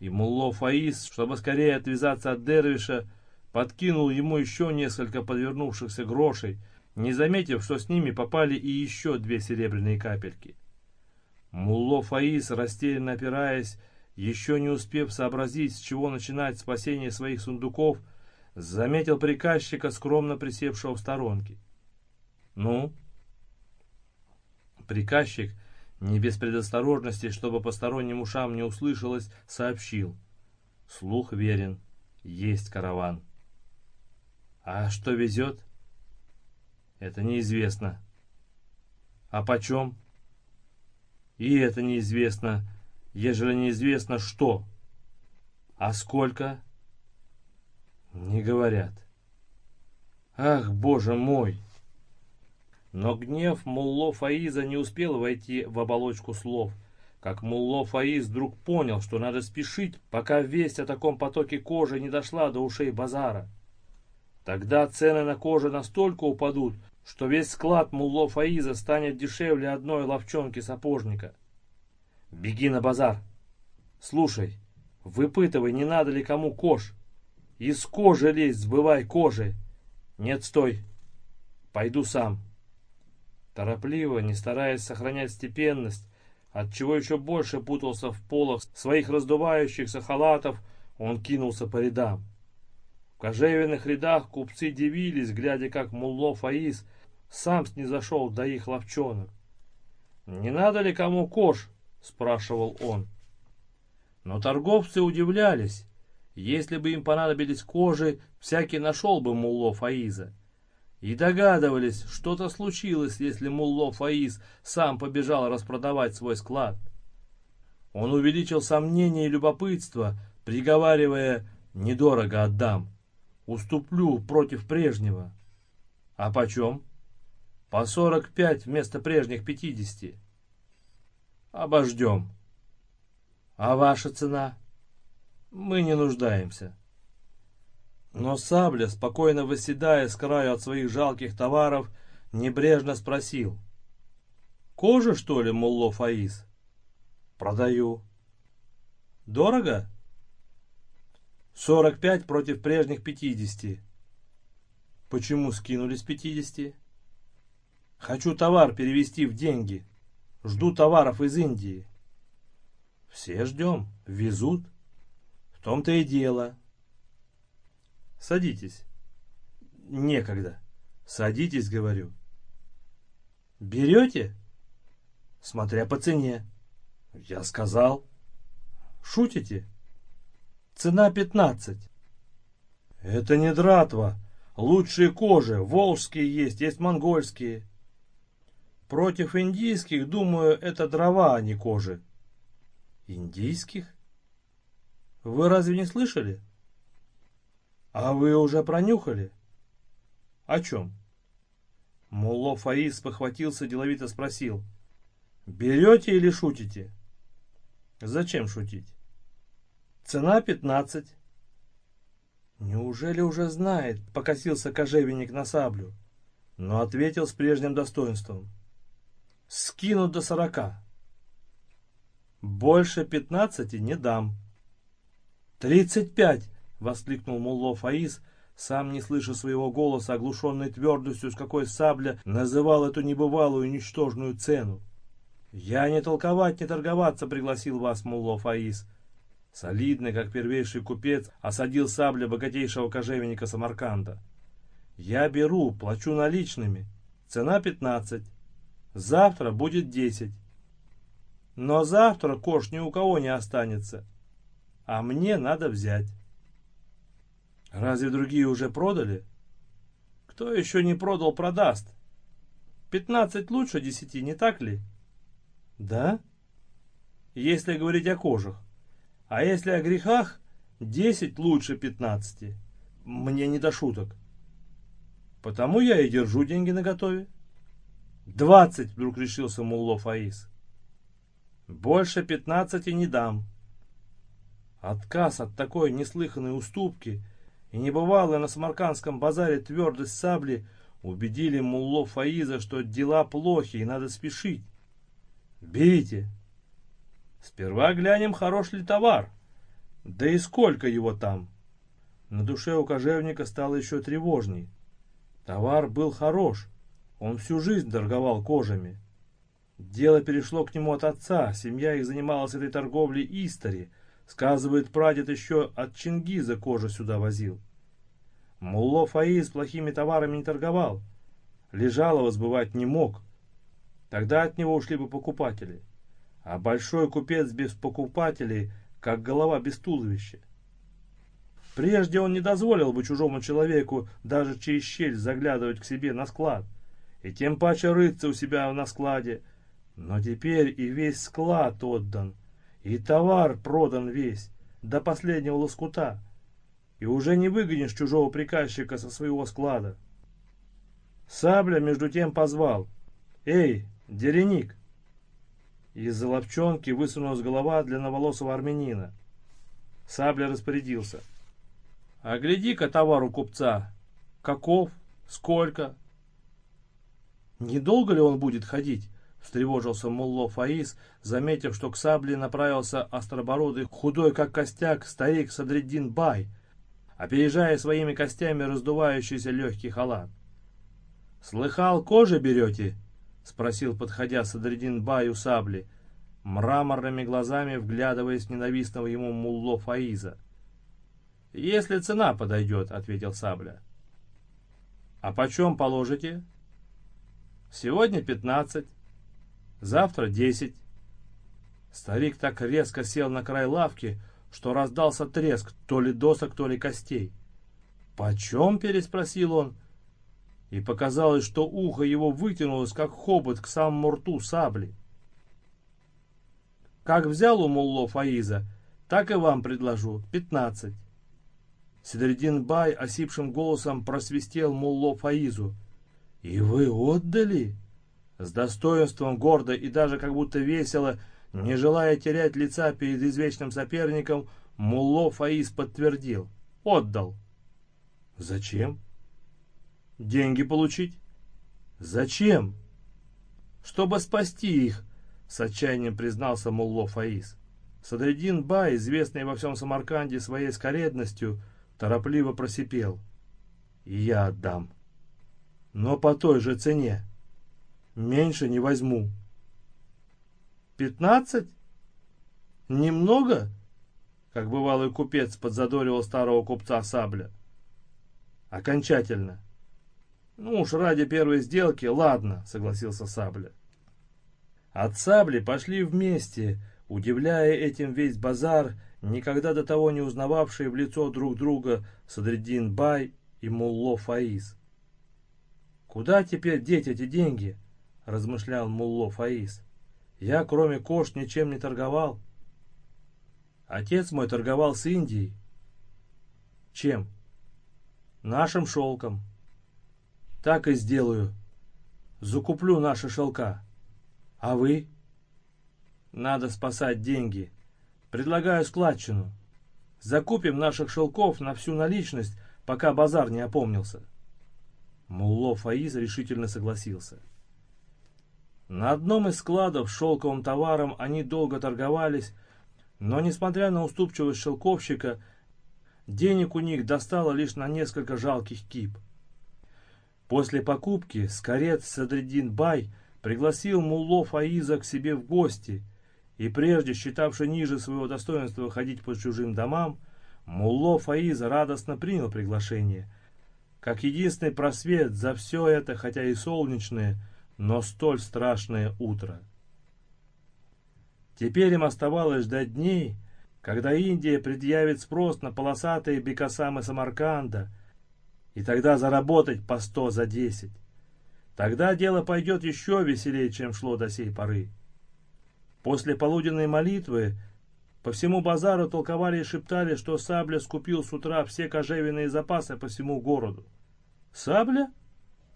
И Мулло Фаис, чтобы скорее отвязаться от Дервиша, подкинул ему еще несколько подвернувшихся грошей, не заметив, что с ними попали и еще две серебряные капельки. Мулло Фаис, растерянно опираясь, еще не успев сообразить, с чего начинать спасение своих сундуков, заметил приказчика, скромно присевшего в сторонке. «Ну?» Приказчик, не без предосторожности, чтобы посторонним ушам не услышалось, сообщил. Слух верен, есть караван. «А что везет?» «Это неизвестно». «А почем?» «И это неизвестно, ежели неизвестно что». «А сколько?» Не говорят. Ах, боже мой! Но гнев Мулло Фаиза не успел войти в оболочку слов, как Мулло Фаиз вдруг понял, что надо спешить, пока весть о таком потоке кожи не дошла до ушей базара. Тогда цены на кожу настолько упадут, что весь склад Мулло Фаиза станет дешевле одной ловчонки сапожника. Беги на базар. Слушай, выпытывай, не надо ли кому кож. Из кожи лезь, сбывай кожи. Нет, стой. Пойду сам. Торопливо, не стараясь сохранять степенность, отчего еще больше путался в полах своих раздувающихся халатов, он кинулся по рядам. В кожевенных рядах купцы дивились, глядя, как Мулло Фаис сам снизошел до их ловчонок. «Не надо ли кому кож?» — спрашивал он. Но торговцы удивлялись, если бы им понадобились кожи, всякий нашел бы Мулло Фаиза. И догадывались, что-то случилось, если Мулло Фаиз сам побежал распродавать свой склад. Он увеличил сомнения и любопытство, приговаривая «недорого отдам, уступлю против прежнего». «А почем?» «По сорок пять вместо прежних пятидесяти». «Обождем». «А ваша цена?» мы не нуждаемся. Но Сабля, спокойно восседая с краю от своих жалких товаров, небрежно спросил. «Кожа, что ли, Мулло Фаис?» «Продаю». «Дорого?» «Сорок пять против прежних пятидесяти». «Почему скинулись пятидесяти?» «Хочу товар перевести в деньги. Жду товаров из Индии». «Все ждем. Везут» том-то и дело. Садитесь. Некогда. Садитесь, говорю. Берете? Смотря по цене. Я сказал. Шутите? Цена пятнадцать. Это не дратва. Лучшие кожи. Волжские есть, есть монгольские. Против индийских, думаю, это дрова, а не кожи. Индийских? Вы разве не слышали? А вы уже пронюхали? О чем? Мулло Фаис похватился, деловито спросил. Берете или шутите? Зачем шутить? Цена пятнадцать. Неужели уже знает, покосился кожевенник на саблю, но ответил с прежним достоинством. Скину до сорока. Больше пятнадцати не дам. «Тридцать пять!» — воскликнул Мулло Фаис, сам не слыша своего голоса, оглушенный твердостью, с какой сабля называл эту небывалую ничтожную цену. «Я не толковать, не торговаться пригласил вас, Мулло Фаис». Солидный, как первейший купец, осадил сабля богатейшего кожевенника Самарканда. «Я беру, плачу наличными. Цена пятнадцать. Завтра будет десять. Но завтра кош ни у кого не останется а мне надо взять. Разве другие уже продали? Кто еще не продал, продаст. Пятнадцать лучше десяти, не так ли? Да? Если говорить о кожах. А если о грехах, десять лучше пятнадцати. Мне не до шуток. Потому я и держу деньги наготове. Двадцать, вдруг решился Мулло Фаис. Больше пятнадцати не дам. Отказ от такой неслыханной уступки и небывалая на Самаркандском базаре твердость сабли убедили Мулло Фаиза, что дела плохи и надо спешить. Берите. Сперва глянем, хорош ли товар. Да и сколько его там. На душе у кожевника стало еще тревожней. Товар был хорош, он всю жизнь торговал кожами. Дело перешло к нему от отца, семья их занималась этой торговлей истори. Сказывает, прадед еще от Чингиза кожу сюда возил. Мулло Фаиз плохими товарами не торговал. Лежалого сбывать не мог. Тогда от него ушли бы покупатели. А большой купец без покупателей, как голова без туловища. Прежде он не дозволил бы чужому человеку даже через щель заглядывать к себе на склад, и тем паче рыться у себя на складе. Но теперь и весь склад отдан, и товар продан весь, до последнего лоскута, и уже не выгонишь чужого приказчика со своего склада. Сабля между тем позвал. «Эй, дереник!» Из-за ловчонки высунулась голова длинноволосого армянина. Сабля распорядился — а гляди-ка товар у купца. Каков? Сколько? Недолго ли он будет ходить? Встревожился Мулло Фаис, заметив, что к сабле направился остробородый, худой как костяк, старик Садриддин Бай, опережая своими костями раздувающийся легкий халат. «Слыхал, кожи берете?» — спросил, подходя Садриддин Бай у сабли, мраморными глазами вглядываясь в ненавистного ему Мулло Фаиза. «Если цена подойдет», — ответил Сабля. «А почем положите?» «Сегодня пятнадцать, завтра десять». Старик так резко сел на край лавки, что раздался треск то ли досок, то ли костей. «Почем?» — переспросил он. И показалось, что ухо его вытянулось, как хобот к самому рту сабли. «Как взял у Мулло Фаиза, так и вам предложу. Пятнадцать». Седредин Бай осипшим голосом просвистел Мулло Фаизу. «И вы отдали?» С достоинством, гордо и даже как будто весело, не желая терять лица перед извечным соперником, Мулло Фаиз подтвердил. «Отдал». «Зачем?» «Деньги получить». «Зачем?» «Чтобы спасти их», — с отчаянием признался Мулло Фаиз. Садреддин Бай, известный во всем Самарканде своей скоредностью, — торопливо просипел. Я отдам. Но по той же цене. Меньше не возьму. Пятнадцать? Немного? Как бывалый купец подзадоривал старого купца сабля. Окончательно. Ну уж ради первой сделки, ладно, согласился сабля. От сабли пошли вместе, удивляя этим весь базар никогда до того не узнававшие в лицо друг друга Садриддин Бай и Мулло Фаиз. «Куда теперь деть эти деньги?» – размышлял Мулло Фаиз. «Я, кроме кош, ничем не торговал. Отец мой торговал с Индией. Чем? Нашим шелком. Так и сделаю. Закуплю наши шелка. А вы? Надо спасать деньги. Предлагаю складчину. Закупим наших шелков на всю наличность, пока базар не опомнился. Мулло Фаиз решительно согласился. На одном из складов шелковым товаром они долго торговались, но, несмотря на уступчивость шелковщика, денег у них достало лишь на несколько жалких кип. После покупки скорец Садриддин Бай пригласил Мулло Фаиза к себе в гости – и прежде считавший ниже своего достоинства ходить по чужим домам, Мулло Фаиз радостно принял приглашение, как единственный просвет за все это, хотя и солнечное, но столь страшное утро. Теперь им оставалось ждать дней, когда Индия предъявит спрос на полосатые бекасамы Самарканда, и тогда заработать по сто за десять. Тогда дело пойдет еще веселее, чем шло до сей поры. После полуденной молитвы по всему базару толковали и шептали, что Сабля скупил с утра все кожевенные запасы по всему городу. Сабля?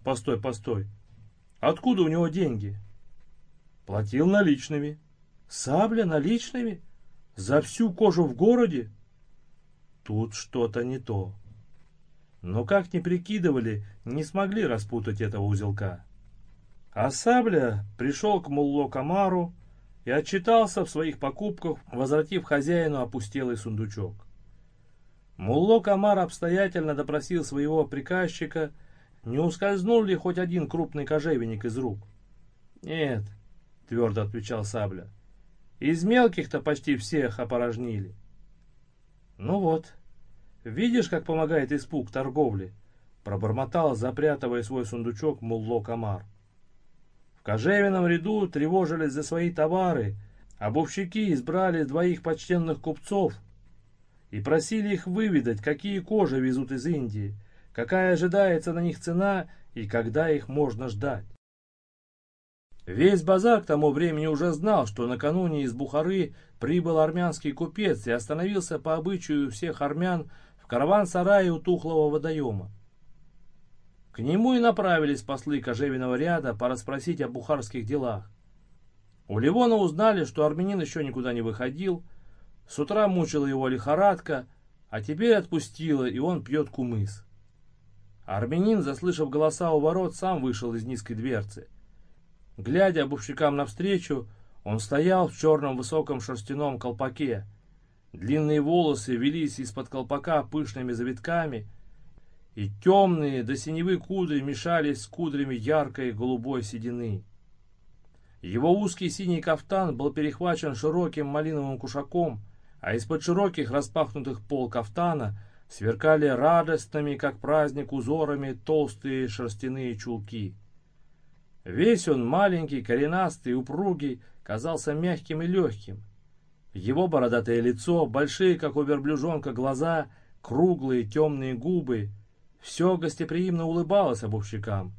Постой, постой. Откуда у него деньги? Платил наличными. Сабля наличными? За всю кожу в городе? Тут что-то не то. Но как ни прикидывали, не смогли распутать этого узелка. А Сабля пришел к Мулло Камару и отчитался в своих покупках, возвратив хозяину опустелый сундучок. Мулло Камар обстоятельно допросил своего приказчика, не ускользнул ли хоть один крупный кожевенник из рук. «Нет», — твердо отвечал Сабля, из мелких-то почти всех опорожнили. Ну вот, видишь, как помогает испуг торговли, пробормотал, запрятывая свой сундучок Мулло Камар. В кожевенном ряду тревожились за свои товары, бовщики избрали двоих почтенных купцов и просили их выведать, какие кожи везут из Индии, какая ожидается на них цена и когда их можно ждать. Весь базар к тому времени уже знал, что накануне из Бухары прибыл армянский купец и остановился по обычаю всех армян в караван-сарае у тухлого водоема. К нему и направились послы кожевенного ряда порасспросить о бухарских делах. У Ливона узнали, что армянин еще никуда не выходил, с утра мучила его лихорадка, а теперь отпустила, и он пьет кумыс. Армянин, заслышав голоса у ворот, сам вышел из низкой дверцы – Глядя обувщикам навстречу, он стоял в черном высоком шерстяном колпаке. Длинные волосы велись из-под колпака пышными завитками, и темные до синевы кудри мешались с кудрями яркой голубой седины. Его узкий синий кафтан был перехвачен широким малиновым кушаком, а из-под широких распахнутых пол кафтана сверкали радостными, как праздник, узорами толстые шерстяные чулки. Весь он маленький, коренастый, упругий, казался мягким и легким. Его бородатое лицо, большие, как у верблюжонка, глаза, круглые темные губы, все гостеприимно улыбалось обувщикам,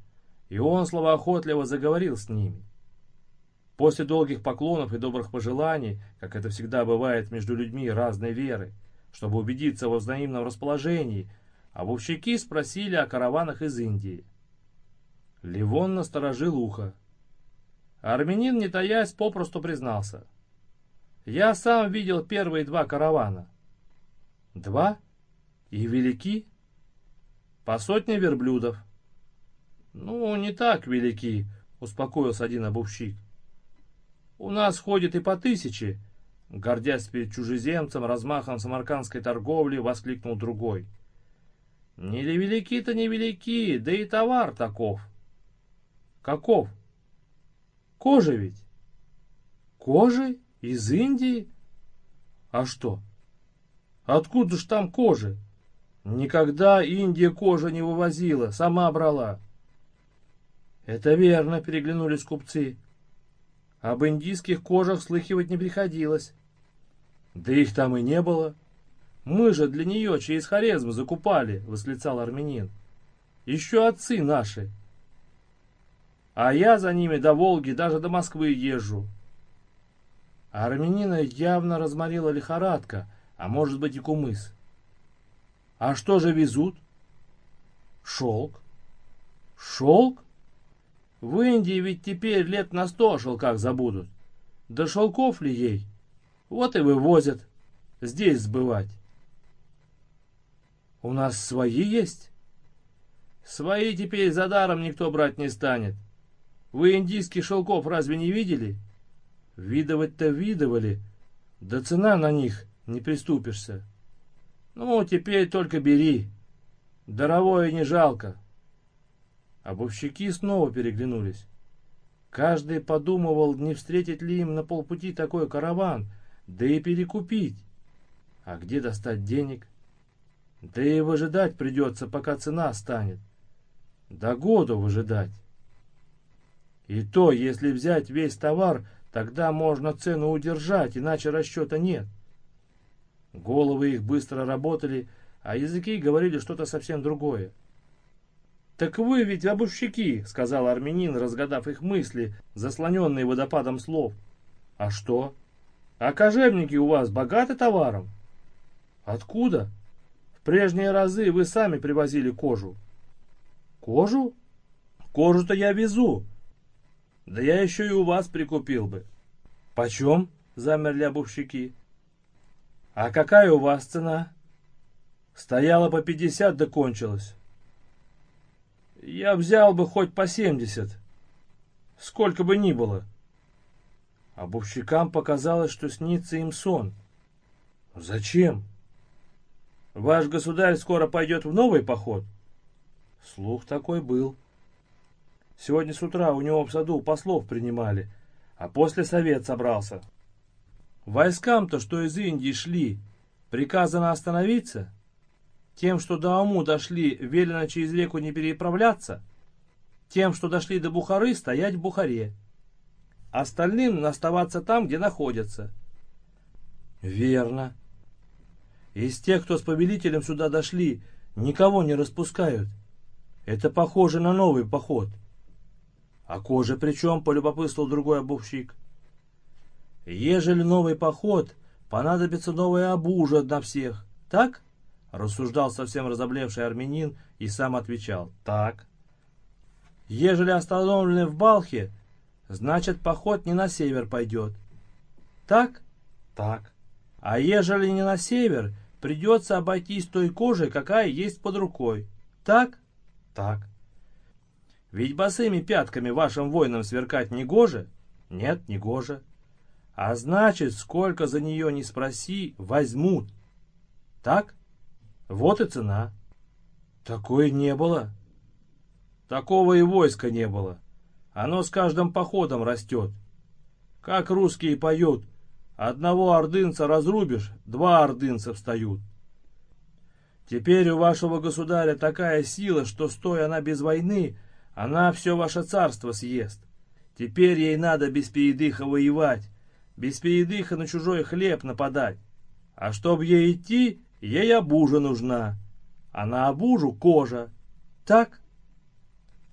и он словоохотливо заговорил с ними. После долгих поклонов и добрых пожеланий, как это всегда бывает между людьми разной веры, чтобы убедиться во взаимном расположении, обувщики спросили о караванах из Индии. Ливон насторожил ухо. Армянин, не таясь, попросту признался. Я сам видел первые два каравана. Два? И велики? По сотне верблюдов. Ну, не так велики, успокоился один обувщик. У нас ходит и по тысяче, гордясь перед чужеземцем, размахом самаркандской торговли, воскликнул другой. Не ли велики-то не велики, да и товар таков. Каков? Кожа ведь. Кожи? Из Индии? А что? Откуда ж там кожи? Никогда Индия кожи не вывозила, сама брала. Это верно, переглянулись купцы. Об индийских кожах слыхивать не приходилось. Да их там и не было. Мы же для нее через Хорезм закупали, восклицал армянин. Еще отцы наши. А я за ними до Волги, даже до Москвы езжу. армянина явно разморила лихорадка, а может быть и кумыс. А что же везут? Шелк. Шелк? В Индии ведь теперь лет на сто о шелках забудут. Да шелков ли ей? Вот и вывозят. Здесь сбывать. У нас свои есть? Свои теперь за даром никто брать не станет. Вы индийских шелков разве не видели? Видывать-то видывали, да цена на них не приступишься. Ну, теперь только бери. Даровое не жалко. Обувщики снова переглянулись. Каждый подумывал, не встретить ли им на полпути такой караван, да и перекупить. А где достать денег? Да и выжидать придется, пока цена станет. До года выжидать. И то, если взять весь товар, тогда можно цену удержать, иначе расчета нет. Головы их быстро работали, а языки говорили что-то совсем другое. «Так вы ведь обувщики», — сказал армянин, разгадав их мысли, заслоненные водопадом слов. «А что? А кожевники у вас богаты товаром?» «Откуда?» «В прежние разы вы сами привозили кожу». «Кожу? Кожу-то я везу. Да я еще и у вас прикупил бы». «Почем?» — замерли обувщики. «А какая у вас цена?» «Стояла по пятьдесят, да кончилась». «Я взял бы хоть по семьдесят, сколько бы ни было». Обувщикам показалось, что снится им сон. «Зачем?» «Ваш государь скоро пойдет в новый поход?» Слух такой был. Сегодня с утра у него в саду послов принимали, а после совет собрался. Войскам-то, что из Индии шли, приказано остановиться? Тем, что до Аму дошли, велено через реку не переправляться? Тем, что дошли до Бухары, стоять в Бухаре? Остальным оставаться там, где находятся? Верно. Из тех, кто с повелителем сюда дошли, никого не распускают. Это похоже на новый поход. А кожа причем, полюбопытствовал другой обувщик. Ежели новый поход, понадобится новая обужа на всех, так? Рассуждал совсем разоблевший армянин и сам отвечал. Так. Ежели остановлены в Балхе, значит поход не на север пойдет. Так? Так. А ежели не на север, придется обойтись той кожей, какая есть под рукой. Так? Так. Ведь босыми пятками вашим воинам сверкать не гоже? Нет, не гоже. А значит, сколько за нее не спроси, возьмут. Так? Вот и цена. Такой не было. Такого и войска не было. Оно с каждым походом растет. Как русские поют, одного ордынца разрубишь, два ордынца встают. Теперь у вашего государя такая сила, что, стоя она без войны, она все ваше царство съест. Теперь ей надо без передыха воевать, без передыха на чужой хлеб нападать. А чтоб ей идти, ей обужа нужна, а на обужу кожа. Так?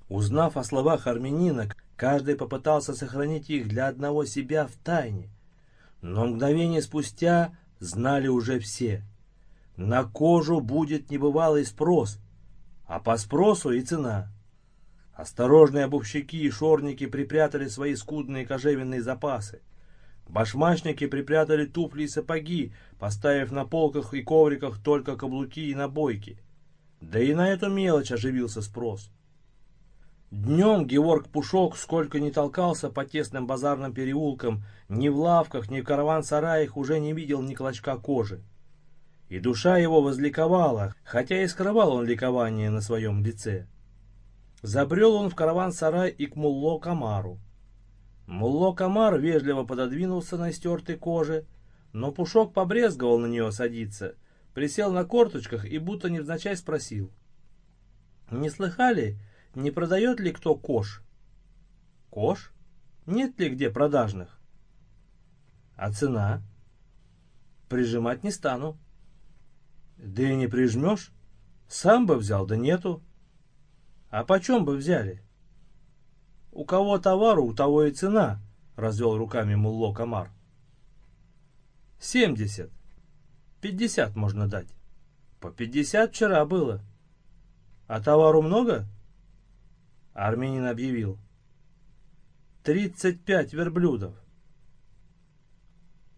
Узнав о словах армянина, каждый попытался сохранить их для одного себя в тайне. Но мгновение спустя знали уже все. На кожу будет небывалый спрос, а по спросу и цена. Осторожные обувщики и шорники припрятали свои скудные кожевенные запасы. Башмачники припрятали туфли и сапоги, поставив на полках и ковриках только каблуки и набойки. Да и на эту мелочь оживился спрос. Днем Георг Пушок сколько ни толкался по тесным базарным переулкам, ни в лавках, ни в караван-сараях уже не видел ни клочка кожи. И душа его возликовала, хотя и скрывал он ликование на своем лице. Забрел он в караван-сарай и к Мулло Камару. Мулло Камар вежливо пододвинулся на стертой коже, но Пушок побрезговал на нее садиться, присел на корточках и будто невзначай спросил. «Не слыхали, не продает ли кто кош?» «Кош? Нет ли где продажных?» «А цена?» «Прижимать не стану». «Да и не прижмешь. Сам бы взял, да нету». «А почем бы взяли?» У кого товару, у того и цена, развел руками Мулло Камар. Семьдесят. Пятьдесят можно дать. По пятьдесят вчера было. А товару много? Армянин объявил. Тридцать пять верблюдов.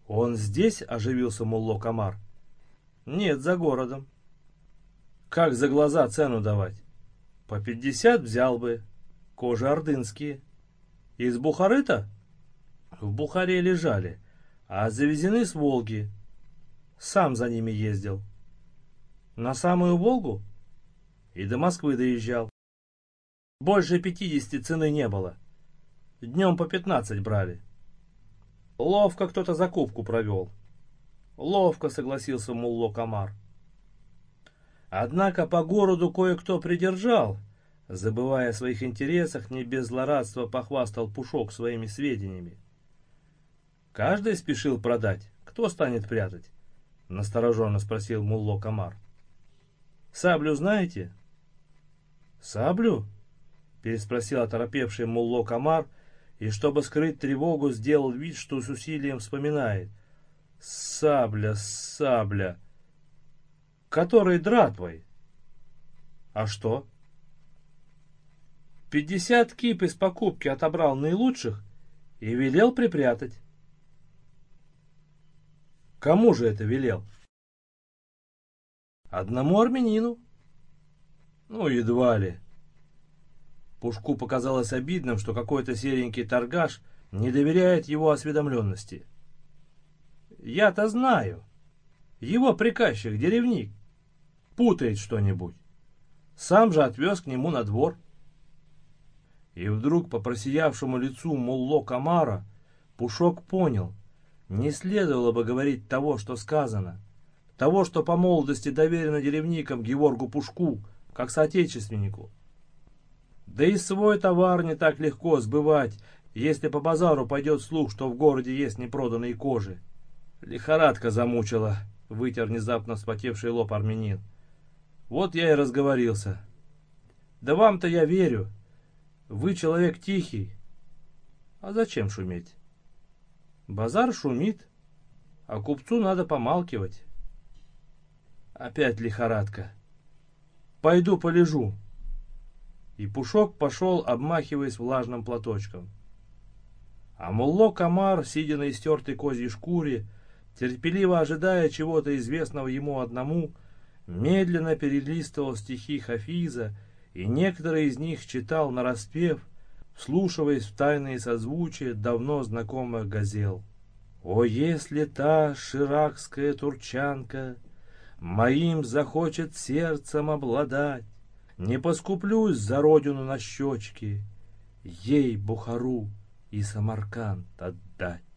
Он здесь оживился Мулло Камар? Нет, за городом. Как за глаза цену давать? По пятьдесят взял бы, Кожи ордынские. Из Бухары-то? В Бухаре лежали, а завезены с Волги. Сам за ними ездил. На самую Волгу? И до Москвы доезжал. Больше пятидесяти цены не было. Днем по пятнадцать брали. Ловко кто-то закупку провел. Ловко согласился Мулло Камар. Однако по городу кое-кто придержал, Забывая о своих интересах, не без злорадства похвастал Пушок своими сведениями. Каждый спешил продать, кто станет прятать. настороженно спросил Мулло Камар. Саблю знаете? Саблю? Переспросил оторопевший Мулло Камар и, чтобы скрыть тревогу, сделал вид, что с усилием вспоминает. Сабля, сабля. Который дратвой? А что? Пятьдесят кип из покупки отобрал наилучших и велел припрятать. Кому же это велел? Одному армянину. Ну, едва ли. Пушку показалось обидным, что какой-то серенький торгаш не доверяет его осведомленности. Я-то знаю. Его приказчик, деревник, путает что-нибудь. Сам же отвез к нему на двор. И вдруг по просиявшему лицу Мулло Камара Пушок понял, не следовало бы говорить того, что сказано, того, что по молодости доверено деревникам Георгу Пушку, как соотечественнику. Да и свой товар не так легко сбывать, если по базару пойдет слух, что в городе есть непроданные кожи. Лихорадка замучила, вытер внезапно вспотевший лоб армянин. Вот я и разговорился. Да вам-то я верю. Вы человек тихий. А зачем шуметь? Базар шумит, а купцу надо помалкивать. Опять лихорадка. Пойду полежу. И Пушок пошел, обмахиваясь влажным платочком. А Мулло Камар, сидя на истертой козьей шкуре, терпеливо ожидая чего-то известного ему одному, медленно перелистывал стихи Хафиза, и некоторые из них читал нараспев, вслушиваясь в тайные созвучия давно знакомых газел. «О, если та ширакская турчанка Моим захочет сердцем обладать, Не поскуплюсь за родину на щечки, Ей Бухару и Самарканд отдать».